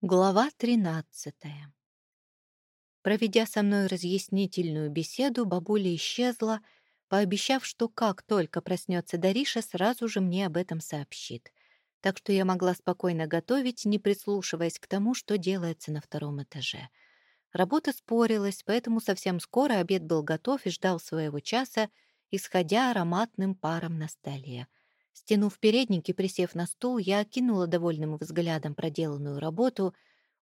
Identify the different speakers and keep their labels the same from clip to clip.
Speaker 1: Глава 13 Проведя со мной разъяснительную беседу, бабуля исчезла, пообещав, что как только проснется Дариша, сразу же мне об этом сообщит. Так что я могла спокойно готовить, не прислушиваясь к тому, что делается на втором этаже. Работа спорилась, поэтому совсем скоро обед был готов и ждал своего часа, исходя ароматным паром на столе — Стянув передник и присев на стул, я окинула довольным взглядом проделанную работу,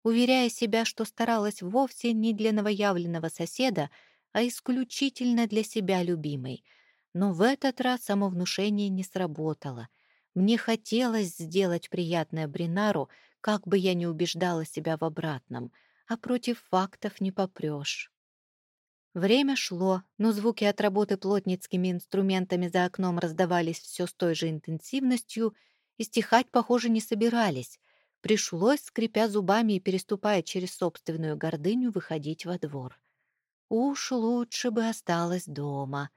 Speaker 1: уверяя себя, что старалась вовсе не для новоявленного соседа, а исключительно для себя любимой. Но в этот раз самовнушение не сработало. Мне хотелось сделать приятное Бринару, как бы я ни убеждала себя в обратном, а против фактов не попрешь. Время шло, но звуки от работы плотницкими инструментами за окном раздавались все с той же интенсивностью и стихать, похоже, не собирались. Пришлось, скрипя зубами и переступая через собственную гордыню, выходить во двор. Уж лучше бы осталась дома.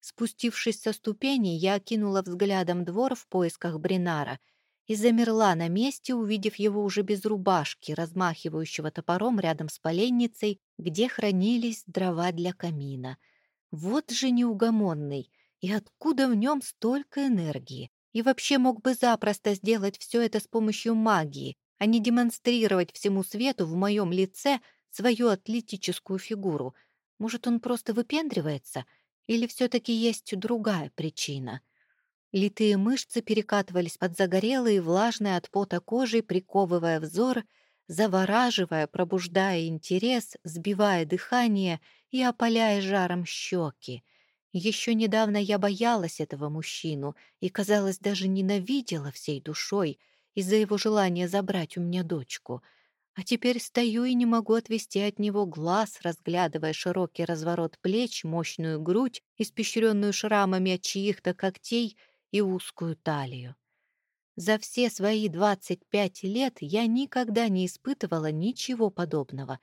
Speaker 1: Спустившись со ступеней, я окинула взглядом двор в поисках Бринара и замерла на месте, увидев его уже без рубашки, размахивающего топором рядом с поленницей, где хранились дрова для камина. Вот же неугомонный! И откуда в нем столько энергии? И вообще мог бы запросто сделать все это с помощью магии, а не демонстрировать всему свету в моем лице свою атлетическую фигуру. Может, он просто выпендривается? Или все-таки есть другая причина? Литые мышцы перекатывались под загорелые, влажные от пота кожей, приковывая взор, завораживая, пробуждая интерес, сбивая дыхание и опаляя жаром щеки. Еще недавно я боялась этого мужчину и, казалось, даже ненавидела всей душой из-за его желания забрать у меня дочку. А теперь стою и не могу отвести от него глаз, разглядывая широкий разворот плеч, мощную грудь, испещренную шрамами от чьих-то когтей — и узкую талию. За все свои 25 лет я никогда не испытывала ничего подобного.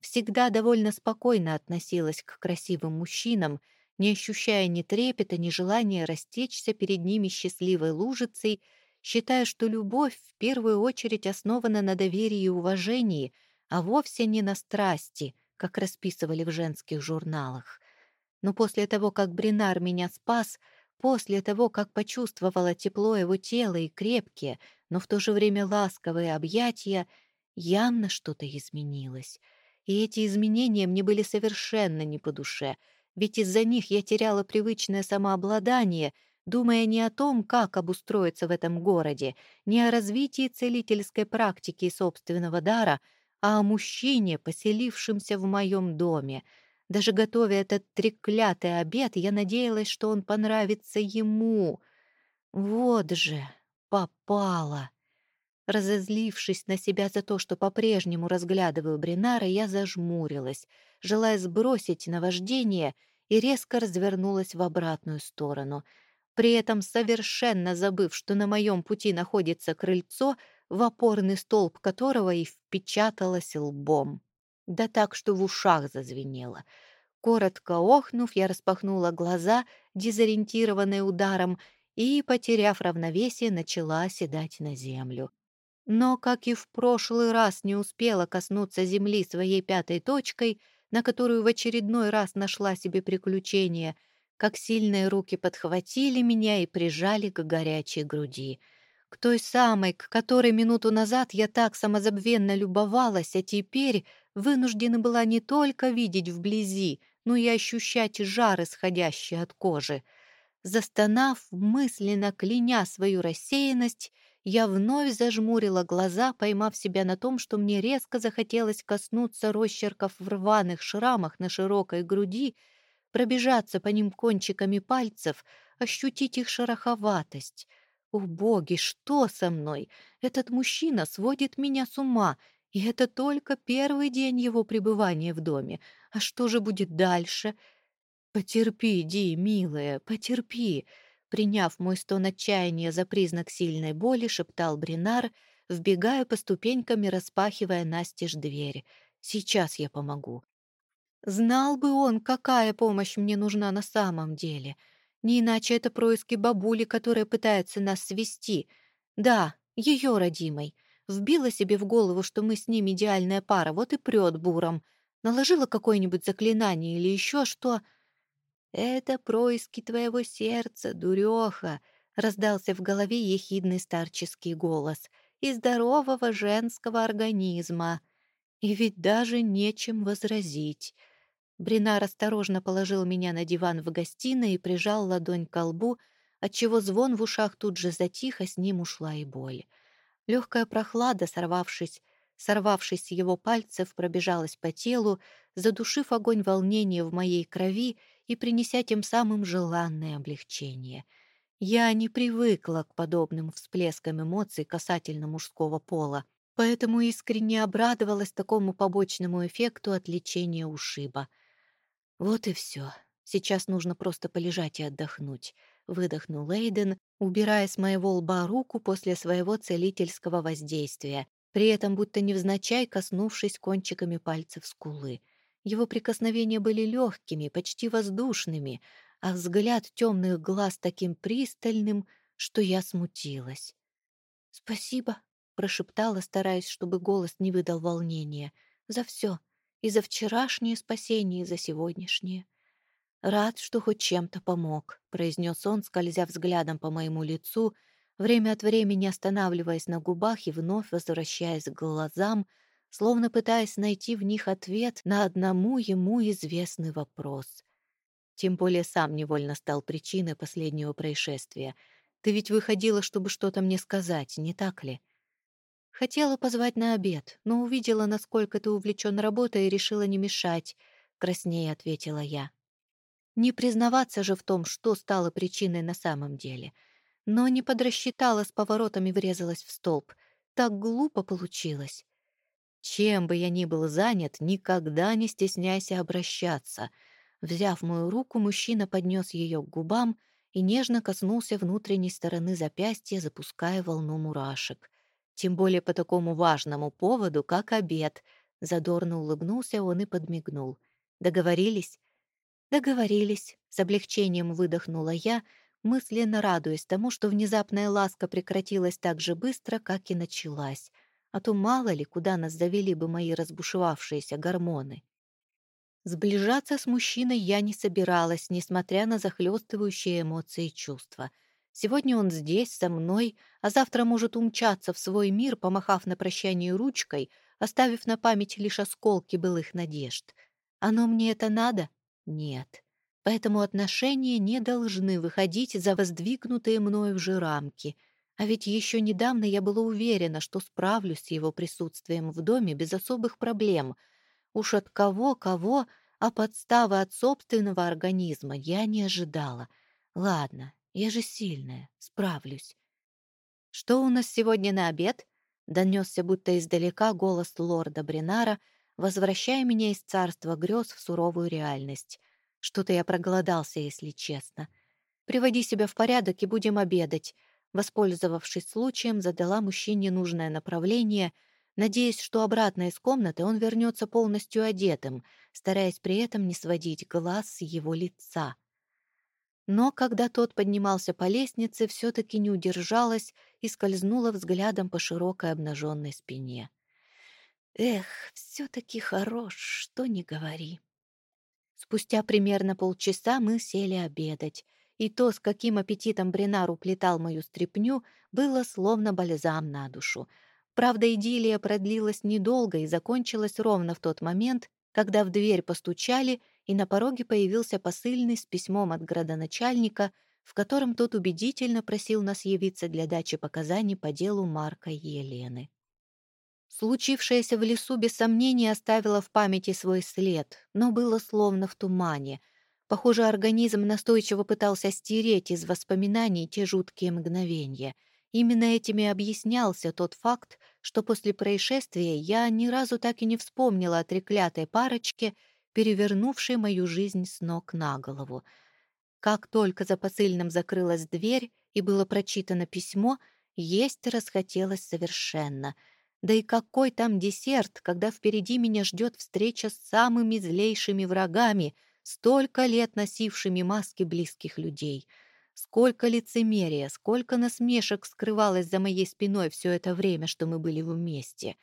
Speaker 1: Всегда довольно спокойно относилась к красивым мужчинам, не ощущая ни трепета, ни желания растечься перед ними счастливой лужицей, считая, что любовь в первую очередь основана на доверии и уважении, а вовсе не на страсти, как расписывали в женских журналах. Но после того, как Бринар меня спас — После того, как почувствовала тепло его тела и крепкие, но в то же время ласковые объятия, явно что-то изменилось. И эти изменения мне были совершенно не по душе, ведь из-за них я теряла привычное самообладание, думая не о том, как обустроиться в этом городе, не о развитии целительской практики и собственного дара, а о мужчине, поселившемся в моем доме — даже готовя этот треклятый обед, я надеялась, что он понравится ему. Вот же, попала. Разозлившись на себя за то, что по-прежнему разглядываю Бринара, я зажмурилась, желая сбросить наваждение, и резко развернулась в обратную сторону. При этом, совершенно забыв, что на моем пути находится крыльцо, в опорный столб которого и впечаталась лбом. Да так, что в ушах зазвенело. Коротко охнув, я распахнула глаза, дезориентированные ударом, и, потеряв равновесие, начала оседать на землю. Но, как и в прошлый раз, не успела коснуться земли своей пятой точкой, на которую в очередной раз нашла себе приключение, как сильные руки подхватили меня и прижали к горячей груди — той самой, к которой минуту назад я так самозабвенно любовалась, а теперь вынуждена была не только видеть вблизи, но и ощущать жар, исходящий от кожи. Застонав, мысленно кляня свою рассеянность, я вновь зажмурила глаза, поймав себя на том, что мне резко захотелось коснуться росчерков в рваных шрамах на широкой груди, пробежаться по ним кончиками пальцев, ощутить их шероховатость. О, боги, что со мной? Этот мужчина сводит меня с ума — и это только первый день его пребывания в доме. А что же будет дальше? Потерпи, Ди, милая, потерпи. Приняв мой стон отчаяния за признак сильной боли, шептал Бринар, вбегая по ступенькам и распахивая настежь дверь. Сейчас я помогу. Знал бы он, какая помощь мне нужна на самом деле. Не иначе это происки бабули, которая пытается нас свести. Да, ее родимой — Вбила себе в голову, что мы с ним идеальная пара, вот и прет буром. Наложила какое-нибудь заклинание или еще что. «Это происки твоего сердца, дуреха!» — раздался в голове ехидный старческий голос. «И здорового женского организма!» И ведь даже нечем возразить. Бринар осторожно положил меня на диван в гостиной и прижал ладонь к лбу, отчего звон в ушах тут же затих, а с ним ушла и боль. Легкая прохлада, сорвавшись, сорвавшись с его пальцев, пробежалась по телу, задушив огонь волнения в моей крови и принеся тем самым желанное облегчение. Я не привыкла к подобным всплескам эмоций касательно мужского пола, поэтому искренне обрадовалась такому побочному эффекту от лечения ушиба. Вот и все. Сейчас нужно просто полежать и отдохнуть. Выдохнул Эйден, убирая с моего лба руку после своего целительского воздействия, при этом будто невзначай коснувшись кончиками пальцев скулы. Его прикосновения были легкими, почти воздушными, а взгляд темных глаз таким пристальным, что я смутилась. «Спасибо», — прошептала, стараясь, чтобы голос не выдал волнения, — «за все, и за вчерашнее спасение, и за сегодняшнее». «Рад, что хоть чем-то помог», — произнес он, скользя взглядом по моему лицу, время от времени останавливаясь на губах и вновь возвращаясь к глазам, словно пытаясь найти в них ответ на одному ему известный вопрос. Тем более сам невольно стал причиной последнего происшествия. Ты ведь выходила, чтобы что-то мне сказать, не так ли? Хотела позвать на обед, но увидела, насколько ты увлечен работой и решила не мешать, — краснее ответила я. Не признаваться же в том, что стало причиной на самом деле. Но не подрасчитала с поворотами врезалась в столб. Так глупо получилось. Чем бы я ни был занят, никогда не стесняйся обращаться. Взяв мою руку, мужчина поднес ее к губам и нежно коснулся внутренней стороны запястья, запуская волну мурашек. Тем более по такому важному поводу, как обед. Задорно улыбнулся он и подмигнул. Договорились? «Договорились», — с облегчением выдохнула я, мысленно радуясь тому, что внезапная ласка прекратилась так же быстро, как и началась. А то мало ли, куда нас завели бы мои разбушевавшиеся гормоны. Сближаться с мужчиной я не собиралась, несмотря на захлестывающие эмоции и чувства. Сегодня он здесь, со мной, а завтра может умчаться в свой мир, помахав на прощание ручкой, оставив на память лишь осколки былых надежд. Оно мне это надо? Нет. Поэтому отношения не должны выходить за воздвигнутые мною же рамки. А ведь еще недавно я была уверена, что справлюсь с его присутствием в доме без особых проблем. Уж от кого-кого, а подставы от собственного организма я не ожидала. Ладно, я же сильная, справлюсь. «Что у нас сегодня на обед?» — донесся будто издалека голос лорда Бринара — возвращая меня из царства грез в суровую реальность. Что-то я проголодался, если честно. Приводи себя в порядок и будем обедать. Воспользовавшись случаем, задала мужчине нужное направление, надеясь, что обратно из комнаты он вернется полностью одетым, стараясь при этом не сводить глаз с его лица. Но когда тот поднимался по лестнице, все-таки не удержалась и скользнула взглядом по широкой обнаженной спине. Эх, все-таки хорош, что не говори. Спустя примерно полчаса мы сели обедать, и то, с каким аппетитом Бринар уплетал мою стряпню, было словно бальзам на душу. Правда, идиллия продлилась недолго и закончилась ровно в тот момент, когда в дверь постучали, и на пороге появился посыльный с письмом от градоначальника, в котором тот убедительно просил нас явиться для дачи показаний по делу Марка и Елены. Случившееся в лесу без сомнения оставило в памяти свой след, но было словно в тумане. Похоже, организм настойчиво пытался стереть из воспоминаний те жуткие мгновения. Именно этими объяснялся тот факт, что после происшествия я ни разу так и не вспомнила о треклятой парочке, перевернувшей мою жизнь с ног на голову. Как только за посыльным закрылась дверь и было прочитано письмо, есть расхотелось совершенно — да и какой там десерт, когда впереди меня ждет встреча с самыми злейшими врагами, столько лет носившими маски близких людей. Сколько лицемерия, сколько насмешек скрывалось за моей спиной все это время, что мы были вместе.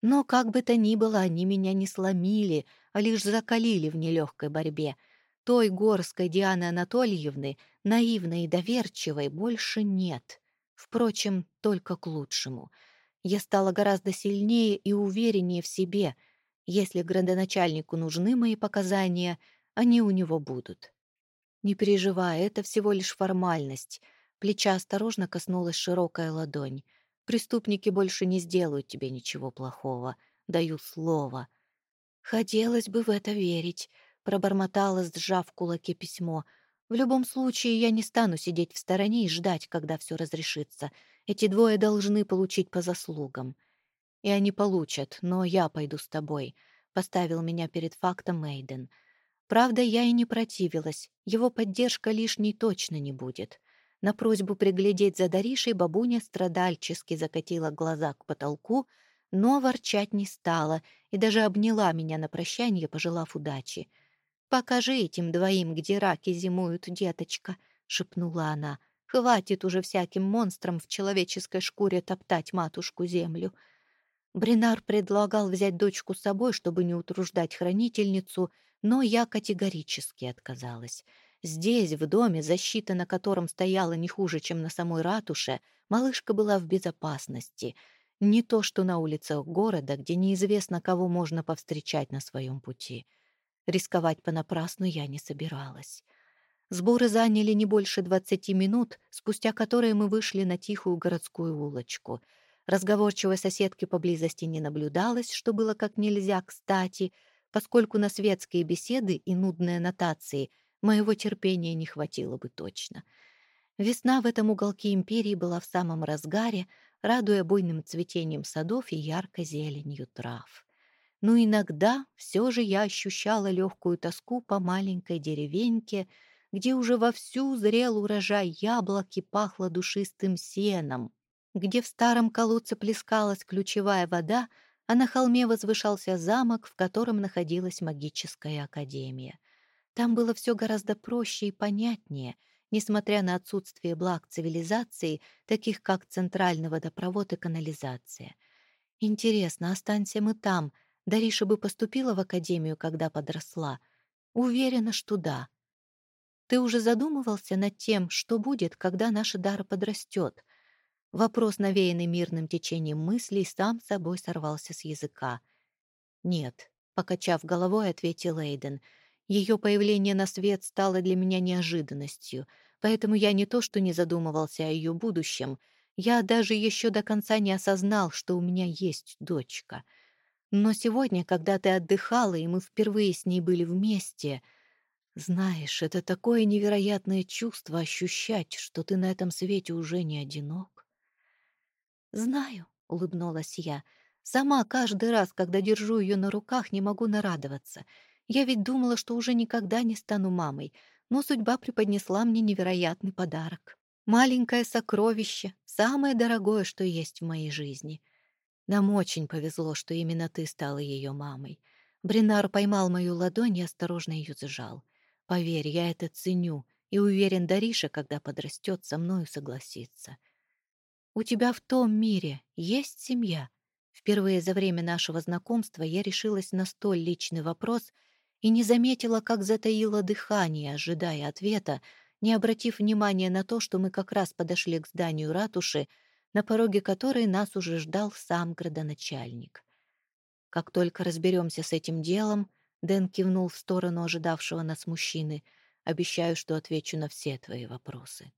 Speaker 1: Но, как бы то ни было, они меня не сломили, лишь закалили в нелегкой борьбе. Той горской Дианы Анатольевны, наивной и доверчивой, больше нет. Впрочем, только к лучшему. Я стала гораздо сильнее и увереннее в себе. Если градоначальнику нужны мои показания, они у него будут. Не переживай, это всего лишь формальность. Плеча осторожно коснулась широкая ладонь. Преступники больше не сделают тебе ничего плохого. Даю слово. Хотелось бы в это верить, пробормотала, сжав в кулаке письмо. В любом случае, я не стану сидеть в стороне и ждать, когда все разрешится. Эти двое должны получить по заслугам. И они получат, но я пойду с тобой, поставил меня перед фактом Мейден. Правда, я и не противилась. Его поддержка лишней точно не будет. На просьбу приглядеть за Даришей бабуня страдальчески закатила глаза к потолку, но ворчать не стала и даже обняла меня на прощание, пожелав удачи. «Покажи этим двоим, где раки зимуют, деточка», — шепнула она. «Хватит уже всяким монстрам в человеческой шкуре топтать матушку землю». Бринар предлагал взять дочку с собой, чтобы не утруждать хранительницу — но я категорически отказалась. Здесь, в доме, защита на котором стояла не хуже, чем на самой ратуше, малышка была в безопасности. Не то, что на улицах города, где неизвестно, кого можно повстречать на своем пути. Рисковать понапрасну я не собиралась. Сборы заняли не больше двадцати минут, спустя которые мы вышли на тихую городскую улочку. Разговорчивой соседки поблизости не наблюдалось, что было как нельзя кстати — поскольку на светские беседы и нудные нотации моего терпения не хватило бы точно. Весна в этом уголке империи была в самом разгаре, радуя буйным цветением садов и яркой зеленью трав. Но иногда все же я ощущала легкую тоску по маленькой деревеньке, где уже вовсю зрел урожай яблок и пахло душистым сеном, где в старом колодце плескалась ключевая вода, а на холме возвышался замок, в котором находилась магическая академия. Там было все гораздо проще и понятнее, несмотря на отсутствие благ цивилизации, таких как центральный водопровод и канализация. Интересно, останься мы там, Дариша бы поступила в академию, когда подросла? Уверена, что да. Ты уже задумывался над тем, что будет, когда наша Дара подрастет? Вопрос, навеянный мирным течением мыслей, сам собой сорвался с языка. «Нет», — покачав головой, ответил Эйден. «Ее появление на свет стало для меня неожиданностью, поэтому я не то что не задумывался о ее будущем, я даже еще до конца не осознал, что у меня есть дочка. Но сегодня, когда ты отдыхала, и мы впервые с ней были вместе, знаешь, это такое невероятное чувство ощущать, что ты на этом свете уже не одинок. «Знаю», — улыбнулась я. «Сама каждый раз, когда держу ее на руках, не могу нарадоваться. Я ведь думала, что уже никогда не стану мамой, но судьба преподнесла мне невероятный подарок. Маленькое сокровище, самое дорогое, что есть в моей жизни. Нам очень повезло, что именно ты стала ее мамой. Бринар поймал мою ладонь и осторожно ее сжал. Поверь, я это ценю и уверен, Дариша, когда подрастет, со мною согласится. «У тебя в том мире есть семья?» Впервые за время нашего знакомства я решилась на столь личный вопрос и не заметила, как затаила дыхание, ожидая ответа, не обратив внимания на то, что мы как раз подошли к зданию ратуши, на пороге которой нас уже ждал сам градоначальник. Как только разберемся с этим делом, Дэн кивнул в сторону ожидавшего нас мужчины, обещаю, что отвечу на все твои вопросы.